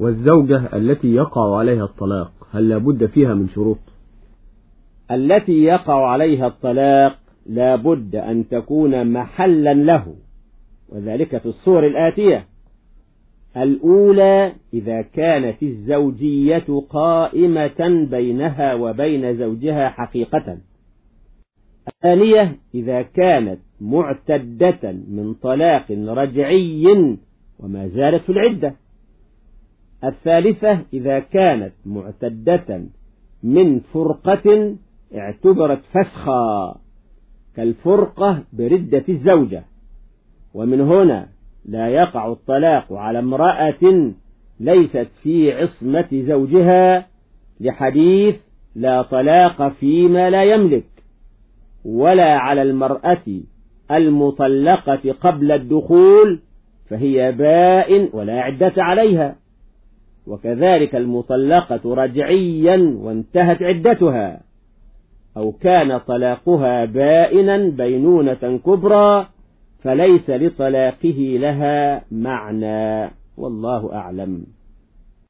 والزوجة التي يقع عليها الطلاق هل لابد فيها من شروط؟ التي يقع عليها الطلاق لا بد أن تكون محلا له وذلك في الصور الآتية. الأولى إذا كانت الزوجية قائمة بينها وبين زوجها حقيقة. الثانية إذا كانت معتدة من طلاق رجعي وما زالت في العدة. الثالثة إذا كانت معتدة من فرقة اعتبرت فسخا كالفرقة بردة الزوجة. ومن هنا لا يقع الطلاق على امرأة ليست في عصمة زوجها لحديث لا طلاق فيما لا يملك ولا على المرأة المطلقة قبل الدخول فهي بائن ولا عدة عليها. وكذلك المطلقة رجعيا وانتهت عدتها أو كان طلاقها بائنا بينونة كبرى فليس لطلاقه لها معنى والله أعلم.